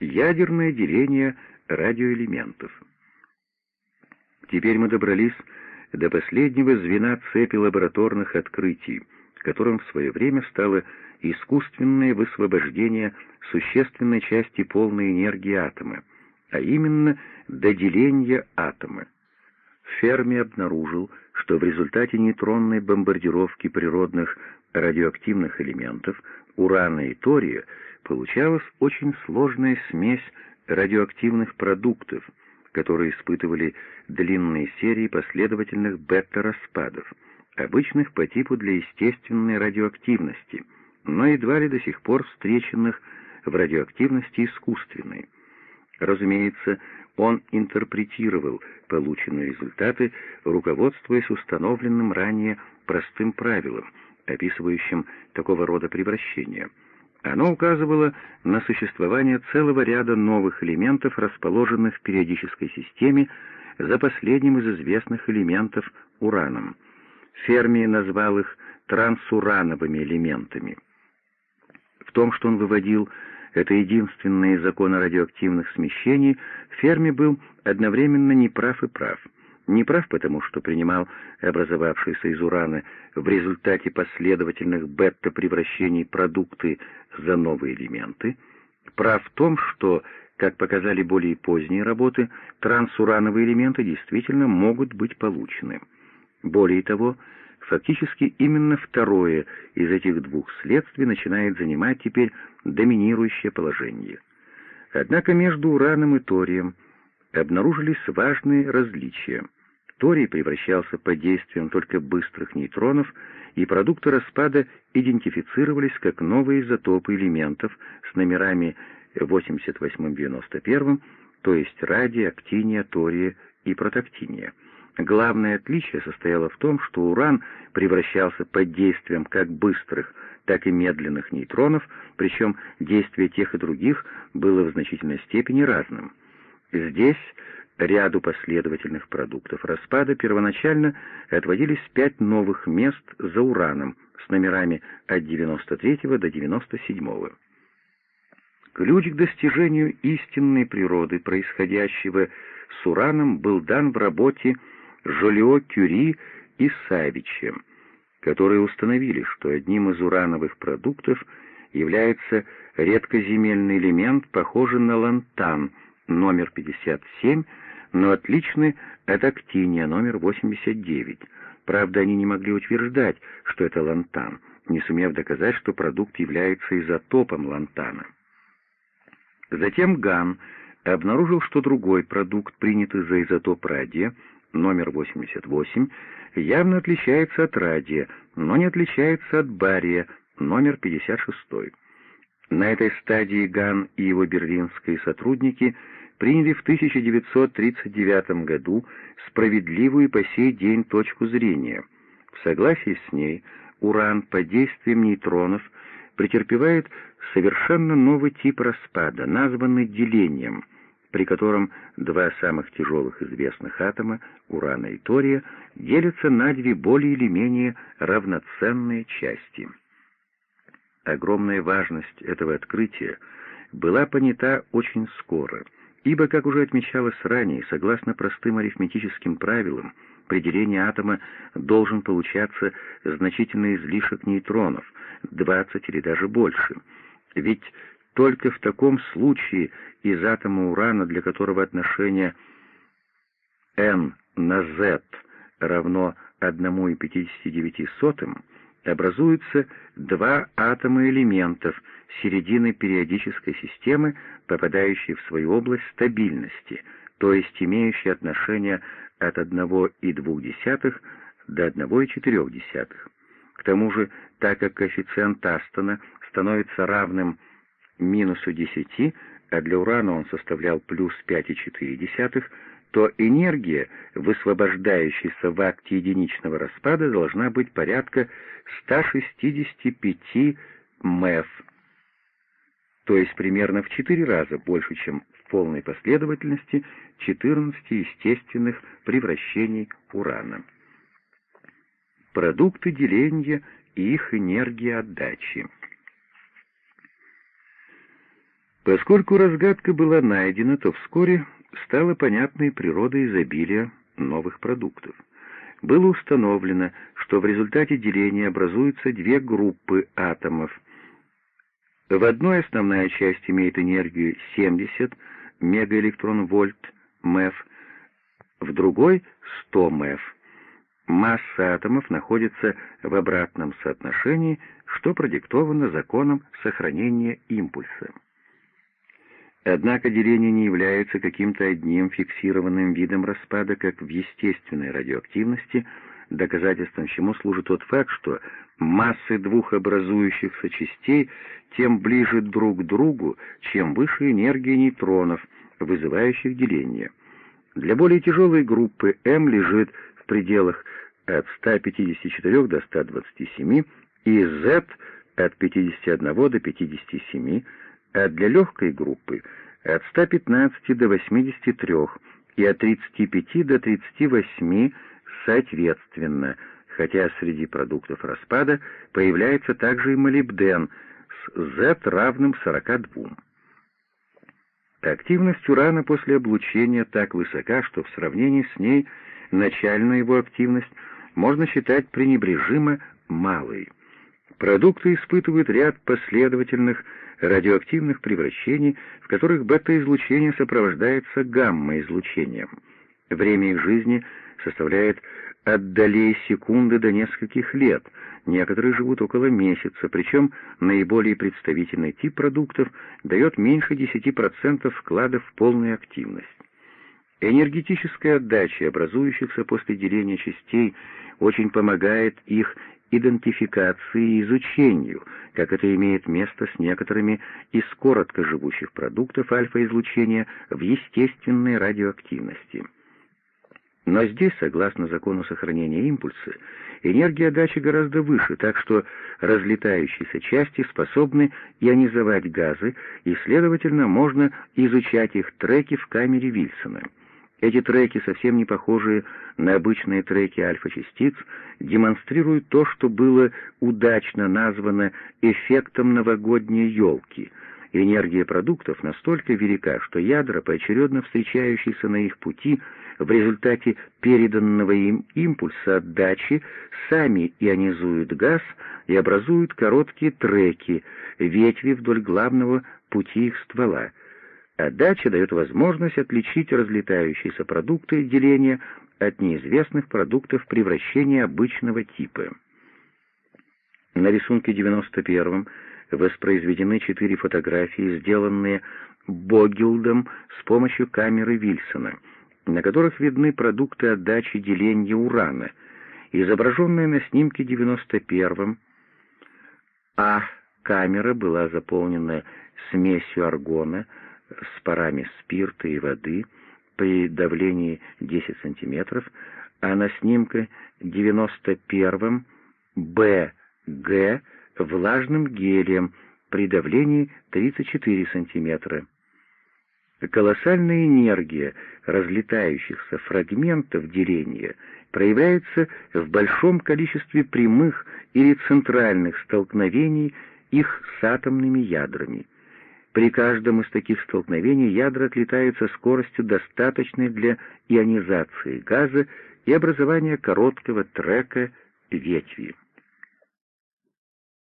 Ядерное деление радиоэлементов. Теперь мы добрались до последнего звена цепи лабораторных открытий, которым в свое время стало искусственное высвобождение существенной части полной энергии атома, а именно до деления атома. Ферми обнаружил, что в результате нейтронной бомбардировки природных радиоактивных элементов урана и тория получалась очень сложная смесь радиоактивных продуктов, которые испытывали длинные серии последовательных бета-распадов, обычных по типу для естественной радиоактивности, но едва ли до сих пор встреченных в радиоактивности искусственной. Разумеется, он интерпретировал полученные результаты, руководствуясь установленным ранее простым правилом, описывающим такого рода превращения. Оно указывало на существование целого ряда новых элементов, расположенных в периодической системе, за последним из известных элементов — ураном. Ферми назвал их трансурановыми элементами. В том, что он выводил это единственные законы радиоактивных смещений, Ферми был одновременно неправ и прав. Неправ потому, что принимал образовавшиеся из урана в результате последовательных бета-превращений продукты за новые элементы. Прав в том, что, как показали более поздние работы, трансурановые элементы действительно могут быть получены. Более того, Фактически именно второе из этих двух следствий начинает занимать теперь доминирующее положение. Однако между ураном и торием обнаружились важные различия. Торий превращался под действием только быстрых нейтронов, и продукты распада идентифицировались как новые изотопы элементов с номерами 88-91, то есть радия, актиния, тория и протактиния. Главное отличие состояло в том, что уран превращался под действием как быстрых, так и медленных нейтронов, причем действие тех и других было в значительной степени разным. Здесь ряду последовательных продуктов распада первоначально отводились пять новых мест за ураном с номерами от 93 до 97. Ключ к достижению истинной природы происходящего с ураном был дан в работе Жолио Кюри и Савича, которые установили, что одним из урановых продуктов является редкоземельный элемент, похожий на лантан, номер 57, но отличный от актиния, номер 89. Правда, они не могли утверждать, что это лантан, не сумев доказать, что продукт является изотопом лантана. Затем Ган обнаружил, что другой продукт, принятый за изотоп радия, номер 88, явно отличается от радия, но не отличается от бария, номер 56. На этой стадии Ган и его берлинские сотрудники приняли в 1939 году справедливую по сей день точку зрения. В согласии с ней уран под действием нейтронов претерпевает совершенно новый тип распада, названный делением – при котором два самых тяжелых известных атома, урана и тория, делятся на две более или менее равноценные части. Огромная важность этого открытия была понята очень скоро, ибо, как уже отмечалось ранее, согласно простым арифметическим правилам, при делении атома должен получаться значительный излишек нейтронов, 20 или даже больше. Ведь только в таком случае из атома урана, для которого отношение n на z равно 1,59, образуются два атома элементов середины периодической системы, попадающие в свою область стабильности, то есть имеющие отношение от 1,2 до 1,4. К тому же, так как коэффициент Астона становится равным минусу 10, а для урана он составлял плюс 5,4, то энергия, высвобождающаяся в акте единичного распада, должна быть порядка 165 МЭФ, то есть примерно в 4 раза больше, чем в полной последовательности 14 естественных превращений урана. Продукты деления и их энергия отдачи. Поскольку разгадка была найдена, то вскоре стала понятной природа изобилия новых продуктов. Было установлено, что в результате деления образуются две группы атомов. В одной основная часть имеет энергию 70 мегаэлектрон-вольт МЭФ, в другой — 100 МЭФ. Масса атомов находится в обратном соотношении, что продиктовано законом сохранения импульса. Однако деление не является каким-то одним фиксированным видом распада, как в естественной радиоактивности, доказательством чему служит тот факт, что массы двух образующихся частей тем ближе друг к другу, чем выше энергия нейтронов, вызывающих деление. Для более тяжелой группы М лежит в пределах от 154 до 127 и Z от 51 до 57, а для легкой группы от 115 до 83 и от 35 до 38 соответственно, хотя среди продуктов распада появляется также и молибден с Z равным 42. Активность урана после облучения так высока, что в сравнении с ней начальная его активность можно считать пренебрежимо малой. Продукты испытывают ряд последовательных радиоактивных превращений, в которых бета-излучение сопровождается гамма-излучением. Время их жизни составляет от долей секунды до нескольких лет, некоторые живут около месяца, причем наиболее представительный тип продуктов дает меньше 10% вклада в полную активность. Энергетическая отдача образующихся после деления частей очень помогает их идентификации и изучению, как это имеет место с некоторыми из коротко живущих продуктов альфа-излучения в естественной радиоактивности. Но здесь, согласно закону сохранения импульса, энергия отдачи гораздо выше, так что разлетающиеся части способны ионизовать газы, и, следовательно, можно изучать их треки в камере Вильсона. Эти треки, совсем не похожие на обычные треки альфа-частиц, демонстрируют то, что было удачно названо эффектом новогодней елки. Энергия продуктов настолько велика, что ядра, поочередно встречающиеся на их пути, в результате переданного им импульса отдачи, сами ионизуют газ и образуют короткие треки, ветви вдоль главного пути их ствола. Отдача дает возможность отличить разлетающиеся продукты деления от неизвестных продуктов превращения обычного типа. На рисунке 91 воспроизведены четыре фотографии, сделанные Богилдом с помощью камеры Вильсона, на которых видны продукты отдачи деления урана. Изображенная на снимке 91 А камера была заполнена смесью аргона, с парами спирта и воды при давлении 10 см, а на снимке 91 БГ влажным гелием при давлении 34 см. Колоссальная энергия разлетающихся фрагментов деления проявляется в большом количестве прямых или центральных столкновений их с атомными ядрами. При каждом из таких столкновений ядра отлетают со скоростью, достаточной для ионизации газа и образования короткого трека ветви.